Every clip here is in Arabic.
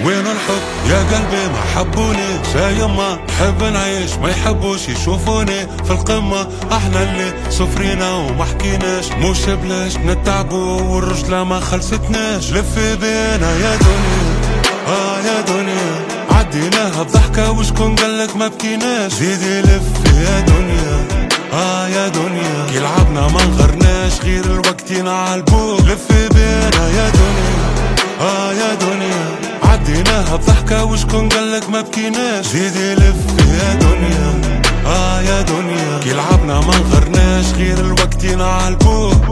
وين الحب يا قلبي؟ ما حبوني. زي ما نحب نعيش ما يحبوش يشوفوني في القمة. إحنا اللي سفرينا وما حكيناش. مش بلاش نتعبوا والرجلة ما خلصتناش. لفي بينا يا دنيا. آه يا دنيا. عديناها بضحكة وشكون قالك ما بكيناش. زيدي لفي يا دنيا. آه يا دنيا. كي لعبنا ما نغرناش غير الوقتنا عالبوك لفي بينا يا دنيا. آه يا دنيا. عديناها بضحكة وشكون قالك ما بكيناش؟ زيدي لفي يا دنيا. آه يا دنيا. كي لعبنا ما نغرناش غير الوقتنا عالبوك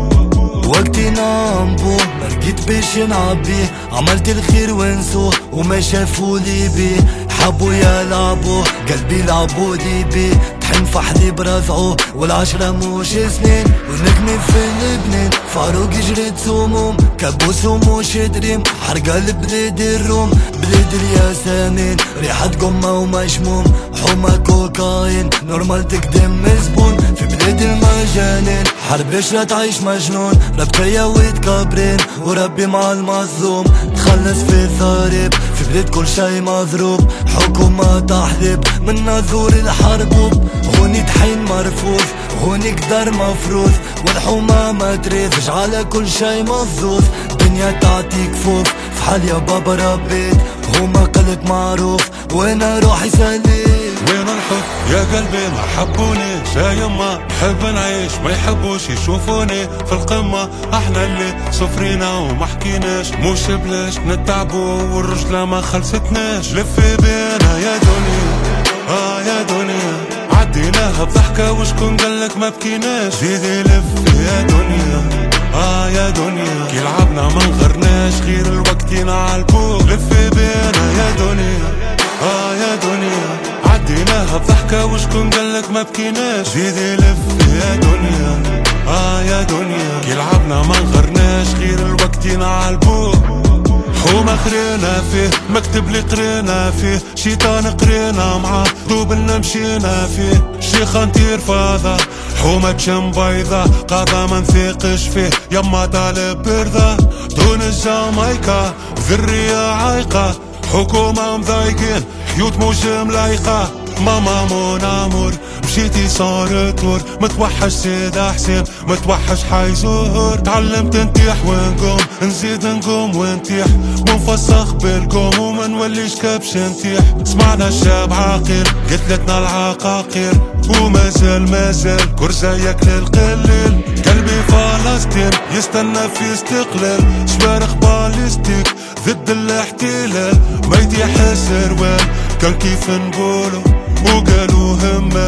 وقتي نامبو ما لقيت باش نلعب بيه عملت الخير ونسوه وما شافوا لي بيه حبوا يلعبوا قلبي لعبوا لي بيه تحن فحلي برفعه والعشرة موش سنين. ونجمي في لبنان فاروق جريت سموم كابوس وموش دريم حرقة البلاد الروم. بلاد الياسمين ريحة قمة ومشموم. حومة كوكايين نورمال تقدم زبون في بلاد المجانين حرب لا تعيش مجنون. ربكية ويتكبرين وربي مع المظلوم. تخلص في ثارب في بلاد كل شي مضروب. حكومة تحلب من نزور الحربوب هوني تحين مرفوض هوني قدر مفروض والحومة ما تريفش على كل شي مفضوض دنيا تعطيك فوق في حال يا بابا ربيت هما قلت معروف. وأنا روحي سليم وين الحب؟ يا قلبي ما حبوني زي ما نحب نعيش ما يحبوش يشوفوني في القمة. إحنا اللي سفرينا وما حكيناش مش بلاش نتعبوا والرجلة ما خلصتناش. لفي بينا يا دنيا آه يا دنيا. عديناها بضحكة وشكون قالك ما بكيناش؟ زيدي لفي يا دنيا. آه يا دنيا. كي لعبنا ما نغرناش غير الوقتنا عالبوك لفي بينا يا دنيا. آه يا دنيا. عديناها بضحكة وشكون قالك ما بكيناش؟ زيدي لفي يا دنيا. آه يا دنيا. كي لعبنا ما نغرناش غير الوقتنا عالبوك حومة قرينا فيه مكتب اللي قرينا فيه شيطان قرينا معاه دوبلنا مشينا فيه. شيخة نطير فاضة حومة شم بيضة قاضى ما نثيقش فيه. يما طالب برضا تونس جامايكا ذرية عايقة. حكومة مضايقين حيوت موج ملايقة ماما مون أمور مشيتي صار تور متوحش سيد حسين متوحش حيزور تعلمت نتيح ونقوم نزيد نقوم ونتيح ونفسخ بالقوم وما نوليش كبش نتيح سمعنا الشاب عاقل قتلتنا العقاقير. ومازال مازال كرزايك للقليل. قلبي فلسطين يستنى في استقلال. شوارخ باليستيك ضد الاحتلال. ما يتيح السروال. كان كيف نقولو وقالوا همال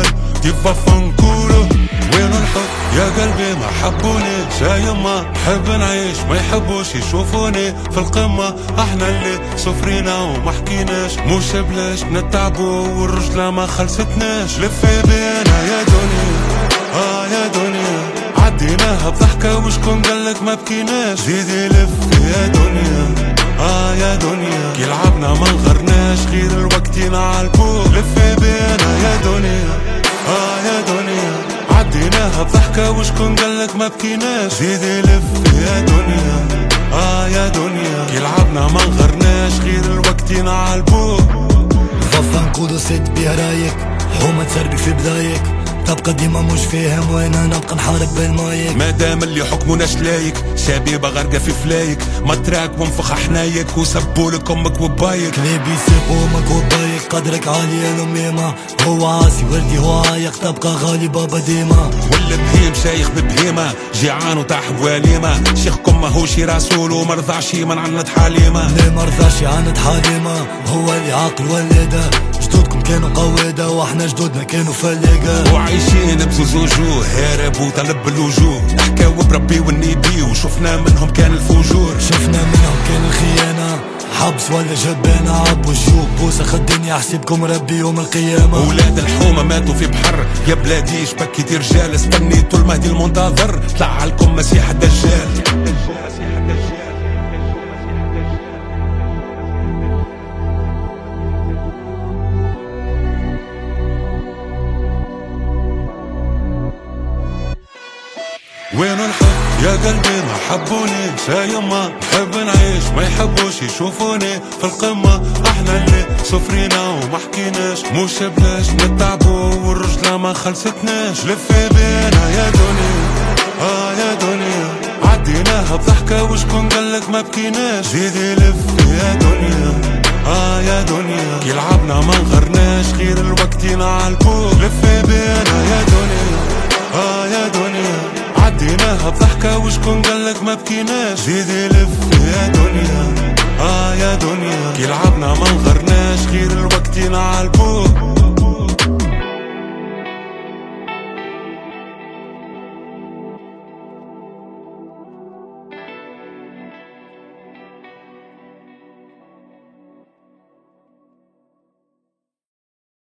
كيف نقولو وين الحب؟ يا قلبي ما حبوني. زي ما نحب نعيش ما يحبوش يشوفوني في القمة. إحنا اللي سفرينا وما حكيناش. مش بلاش نتعبوا والرجلة ما خلصتناش لفي بينا يا دنيا آه يا دنيا عديناها بضحكة وشكون قالك ما بكيناش؟ زيدي لفي يا دنيا بضحكة وشكون قالك ما بكيناش. زيدي لفي يا دنيا. آه يا دنيا. كي لعبنا ما نغرناش. غير الوقتنا عالبوك فافا نقولو سد بيها رايك. حومة تسربي في بدايك. تبقى ديما مش فاهم وأنا نبقى نحارب بالمايك ما دام اللي حكموناش لايك شبيبة غرقة في فلايك. مطراك وانفخ حنايك وسبولك أمك وبايك. كليبي سيب أمك وبايك قدرك عالي يا الميمة هو عاسي وردي هو عايق تبقى غالي بابا ديما والبهيم شايخ ببهيمة جيعان وتاح بواليمة. شيخكم ماهوش رسول ومرضعش من عنت حليمة ليه مرضاش يعاند حليمة هو اللي عاقل ولده جدودكم كانوا قوادة وإحنا جدودنا كانوا فلاقة وعايشين بزوز وجوه هارب وطلب اللجوء حكاو بربي والنبي وشفنا منهم كان الفجور. شفنا منهم كان الخيانة. حبس ولا جبانة عب وجوب بوسخ الدنيا حسيبكم ربي يوم القيامة. ولاد الحومة ماتوا في بحر. يا بلادي شبكيتي رجال استنيتوا المهدي المنتظر. طلع لكم مسيح الدجال. وين الحب يا قلبي؟ ما حبوني. يا يما نحب نعيش. ما يحبوش يشوفوني في القمة. إحنا اللي صفرينا وما حكيناش. مش بلاش نتعبوا والرجلة ما خلصتناش لفي بينا يا دنيا. آه يا دنيا. عديناها بضحكة وشكون قالك ما بكيناش؟ زيدي لفي يا دنيا. آه يا دنيا. كي لعبنا ما نغرناش خير الوقتين عالبوك لفي بينا يا دنيا. آه يا دنيا. عديناها بضحكة وشكون قالك ما بكيناش؟ زيدي لفي يا دنيا آه يا دنيا. كي لعبنا ما نغرناش خير الوقتين عالبوك